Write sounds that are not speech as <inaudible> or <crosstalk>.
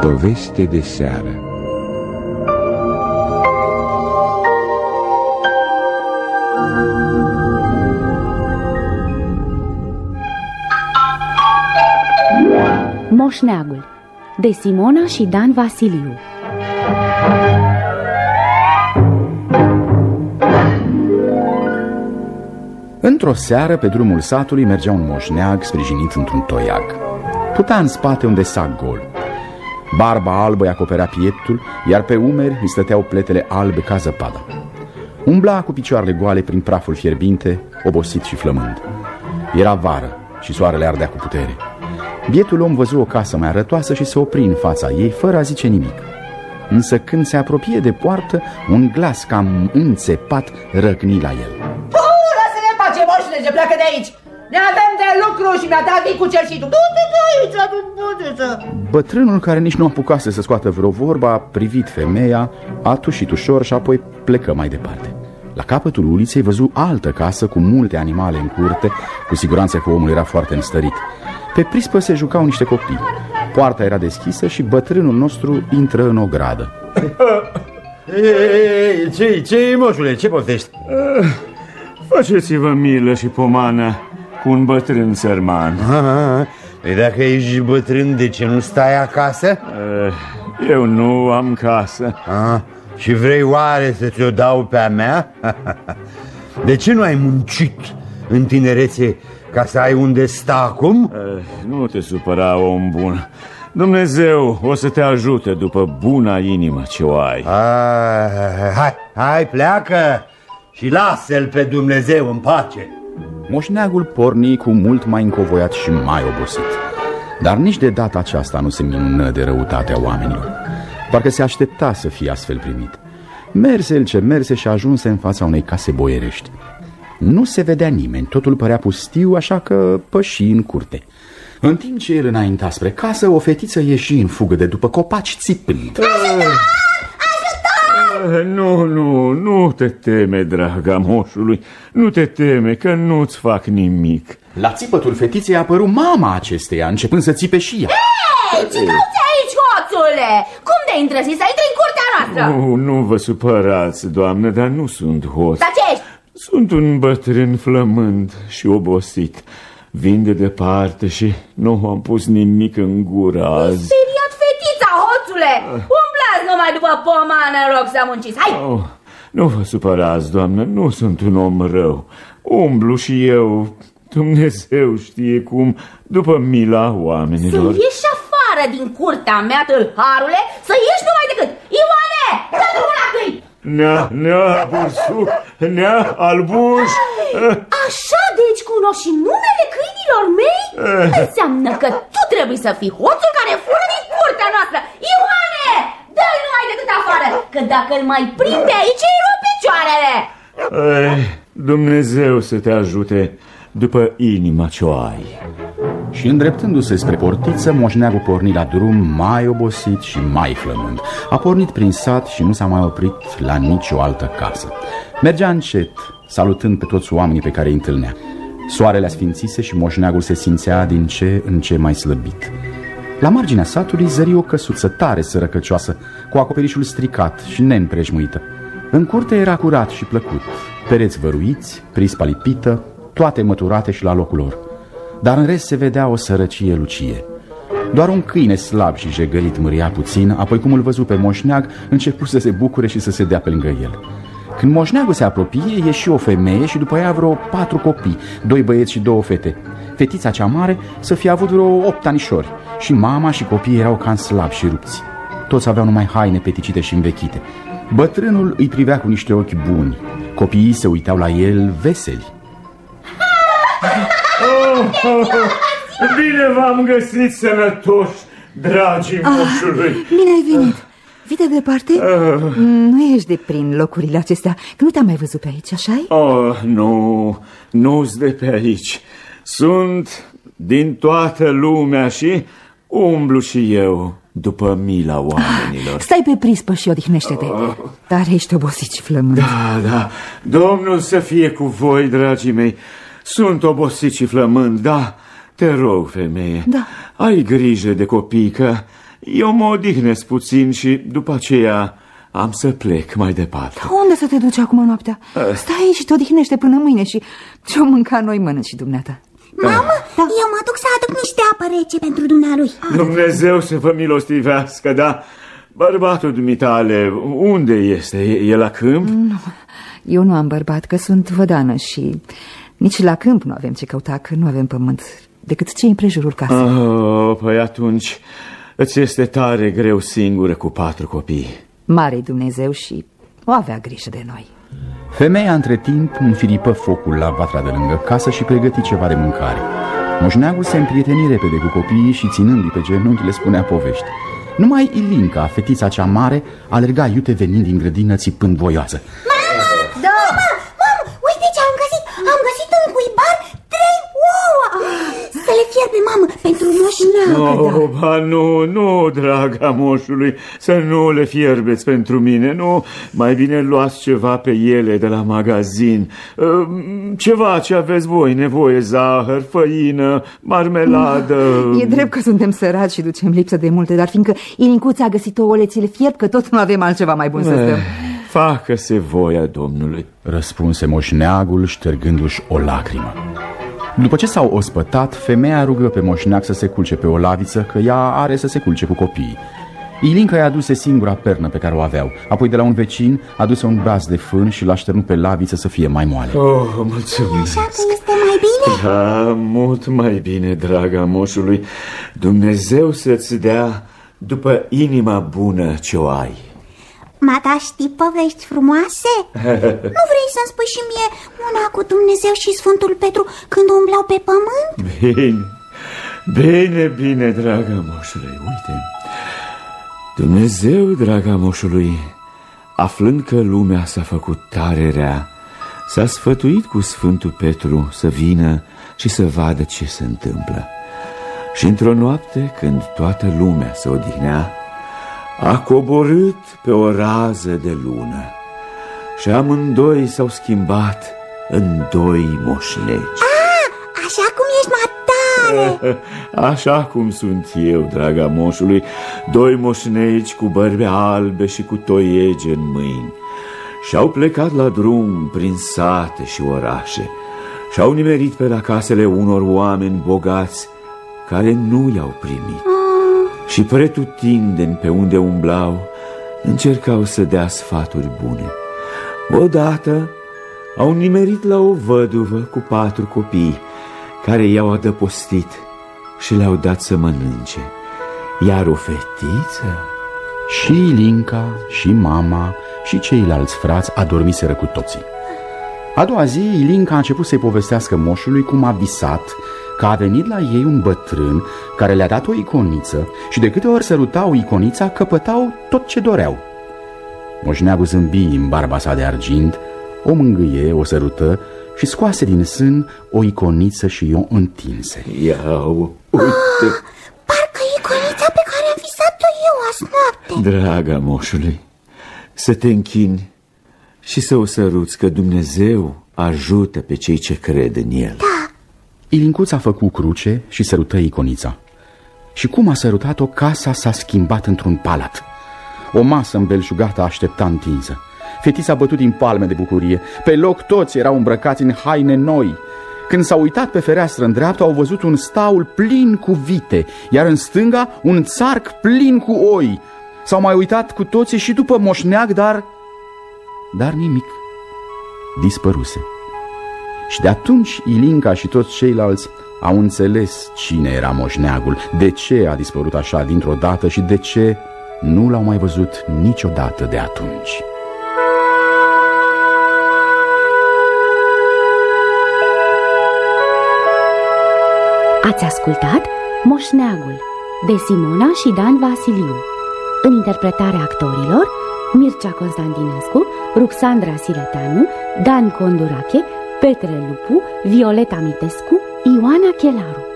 Poveste de seară Moșneagul de Simona și Dan Vasiliu Într-o seară, pe drumul satului, mergea un moșneag sprijinit într-un toiag. Putea în spate un desac gol. Barba albă îi acoperea pieptul, iar pe umeri îi stăteau pletele albe ca zăpada. Umbla cu picioarele goale prin praful fierbinte, obosit și flămând. Era vară și soarele ardea cu putere. Bietul om văzu o casă mai arătoasă și se opri în fața ei, fără a zice nimic. Însă când se apropie de poartă, un glas cam înțepat răcni la el. Lasă-ne pace, moșule, ce pleacă de aici! Ne avem de lucru și mi-a dat cu cerșitul. Du-te de aici, du să... Bătrânul, care nici nu apucase să scoată vreo vorbă, a privit femeia, a tușit ușor și apoi plecă mai departe. La capătul uliței văzu altă casă cu multe animale în curte, cu siguranță că omul era foarte înstărit. Pe prispă se jucau niște copii. Poarta era deschisă și bătrânul nostru intră în o gradă. <laughs> Ce, ce moșule, ce poftești? Faceți-vă milă și pomană cu un bătrân sărman. Păi dacă ești bătrân, de ce nu stai acasă? Eh, eu nu am casă. Ah, și vrei oare să ți-o dau pe a mea? <laughs> De ce nu ai muncit în tinerețe ca să ai unde sta acum? Eh, nu te supăra, om bun. Dumnezeu o să te ajute după buna inimă ce o ai. Ah, hai, hai, pleacă și lasă-l pe Dumnezeu în pace. Moșneagul porni cu mult mai încovoiat și mai obosit. Dar nici de data aceasta nu se minună de răutatea oamenilor. Parcă se aștepta să fie astfel primit. Merse el ce merse și ajunse în fața unei case boierești. Nu se vedea nimeni, totul părea pustiu, așa că păși în curte. În timp ce el înainta spre casă, o fetiță ieși în fugă de după copaci țipând. Eh, Nu, nu, nu te teme, draga moșului. Nu te teme, că nu-ți fac nimic. La țipătul fetiței a apărut mama acesteia, începând să țipe și ea. Hei, ce cauți aici, hoțule? Cum de intră și să intri în curtea noastră? Nu, nu vă supărați, doamnă, dar nu sunt hoț. Dar ce ești? Sunt un bătrân flămând și obosit. Vin de departe și nu am pus nimic în gură azi. Speriat fetița, hoțule! Umblați numai după pomană, în rog să munciți. Hai! Oh, nu vă supărați, doamnă, nu sunt un om rău. Umblu și eu, Dumnezeu știe cum, după mila Să oamenilor. ieși afară din curtea mea, tâlharule, să ieși numai decât. Ioane, dă drumul la câini! Nea, nea, bursu, nea, albuș. Așa deci cunoști și numele câinilor mei? Înseamnă că tu trebuie să fii hoțul care fură din curtea noastră. Ioane, dă-l numai decât afară, că dacă îl mai prind pe aici, îi rup picioarele. Ei, Dumnezeu să te ajute după inima ce o ai. Și îndreptându-se spre portiță, moșneagul porni la drum mai obosit și mai flămând. A pornit prin sat și nu s-a mai oprit la nicio altă casă. Mergea încet, salutând pe toți oamenii pe care îi întâlnea. Soarele asfințise și moșneagul se simțea din ce în ce mai slăbit. La marginea satului zări o căsuță tare sărăcăcioasă, cu acoperișul stricat și neîmprejmuită. În curte era curat și plăcut, pereți văruiți, prispa lipită, toate măturate și la locul lor. Dar în rest se vedea o sărăcie lucie. Doar un câine slab și jegărit mâria puțin, apoi cum îl văzu pe moșneag, începu să se bucure și să se dea pe lângă el. Când moșneagul se apropie, ieși o femeie și după ea vreo patru copii, doi băieți și două fete. Fetița cea mare să fie avut vreo opt anișori și mama și copiii erau cam slabi și rupți. Toți aveau numai haine peticite și învechite. Bătrânul îi privea cu niște ochi buni. Copiii se uitau la el veseli. Bine v-am găsit sănătoși, dragii moșului. Bine ai venit. Vii de departe? Nu ești de prin locurile acestea, că nu te-am mai văzut pe aici, așa -i? Oh, nu, nu-s de pe aici. Sunt din toată lumea și umblu și eu după mila oamenilor. Stai pe prispă și odihnește-te. Dar ești obosit și flământ. Da, da, Domnul să fie cu voi, dragii mei. Sunt obosit și flămând, da. Te rog, femeie, Da. ai grijă de copii, că eu mă odihnesc puțin și după aceea am să plec mai departe. Unde să te duci acum noaptea? Stai aici și te odihnește până mâine și ce-o mânca noi mănânci și dumneata. Mamă, da. eu mă duc să aduc niște apă rece pentru dumnealui. Dumnezeu să vă milostivească, da? Bărbatul dumitale, unde este? E, e la câmp? Nu, eu nu am bărbat, că sunt vădană și nici la câmp nu avem ce căuta, că nu avem pământ decât ce în prejurul casei. Oh, păi atunci îți este tare greu singură cu patru copii. mare Dumnezeu și o avea grijă de noi. Femeia între timp înfiripă focul la vatra de lângă casă și pregăti ceva de mâncare. Moșneagul se împrieteni repede cu copiii și ținându-i pe genunchi le spunea povești. Numai Ilinca, fetița cea mare, alerga iute venind din grădină țipând voioasă. Da. Mamă, mamă, uite ce am găsit. Am găsit în cuibar trei ouă. Să le fierbe, mamă, pentru moșneagă. Oh, ba nu, nu, draga moșului, să nu le fierbeți pentru mine, nu. Mai bine luați ceva pe ele de la magazin. Ehm, Ceva ce aveți voi nevoie, zahăr, făină, marmeladă. <laughs> E drept că suntem săraci și ducem lipsă de multe, dar fiindcă Ilincuța a găsit ouăle, ți le fierb, că tot nu avem altceva mai bun să stăm. Eh, Facă-se voia Domnului. Răspunse moșneagul ștergându-și o lacrimă. După ce s-au ospătat, femeia rugă pe moșneag să se culce pe o laviță, că ea are să se culce cu copiii. Ilinca i-a aduse singura pernă pe care o aveau, apoi de la un vecin aduse un braz de fân și l-a șternut pe laviță să fie mai moale. Oh, mulțumesc. Așa că este mai bine? Da, mult mai bine, draga moșului. Dumnezeu să-ți dea după inima bună ce o ai. Mata, știi povești frumoase? <laughs> nu vrei să-mi spui și mie una cu Dumnezeu și Sfântul Petru când umblau pe pământ? Bine, bine, bine, draga moșului. Uite, Dumnezeu, draga moșului, aflând că lumea s-a făcut tare rea, s-a sfătuit cu Sfântul Petru să vină și să vadă ce se întâmplă. Și într-o noapte, când toată lumea se odihnea, a coborât pe o rază de lună și amândoi s-au schimbat în doi moșnegi. Așa cum ești matare! <laughs> Așa cum sunt eu, draga moșului, doi moșnegi cu bărbe albe și cu toiege în mâini. Și-au plecat la drum prin sate și orașe și-au nimerit pe la casele unor oameni bogați care nu i-au primit. Și pretutindeni pe unde umblau, încercau să dea sfaturi bune. Odată au nimerit la o văduvă cu patru copii, care i-au adăpostit și le-au dat să mănânce. Iar o fetiță Și Ilinca, și mama, și ceilalți frați adormiseră cu toții. A doua zi, Ilinca a început să-i povestească moșului cum a visat că a venit la ei un bătrân care le-a dat o iconiță și de câte ori sărutau iconița, căpătau tot ce doreau. Moșneagul zâmbi în barba sa de argint, o mângâie, o sărută și scoase din sân o iconiță și o întinse. Iau, uite, Parcă iconița pe care am visat-o eu azi noapte. draga moșului, să te închini și să o săruți că Dumnezeu ajută pe cei ce cred în El. Ilincuța a făcut cruce și sărută iconița. Și cum a sărutat-o, casa s-a schimbat într-un palat. O masă îmbelșugată aștepta întinsă. Fetița a bătut din palme de bucurie. Pe loc toți erau îmbrăcați în haine noi. Când s-au uitat pe fereastră în dreapta, au văzut un staul plin cu vite, iar în stânga un țarc plin cu oi. S-au mai uitat cu toții și după moșneag, dar... Dar nimic. Dispăruse. Și de atunci Ilinca și toți ceilalți au înțeles cine era moșneagul, de ce a dispărut așa dintr-o dată și de ce nu l-au mai văzut niciodată de atunci. Ați ascultat Moșneagul de Simona și Dan Vasiliu În interpretarea actorilor Mircea Constantinescu, Ruxandra Sileteanu, Dan Condurache, Petre Lupu, Violeta Mitescu, Ioana Chelaru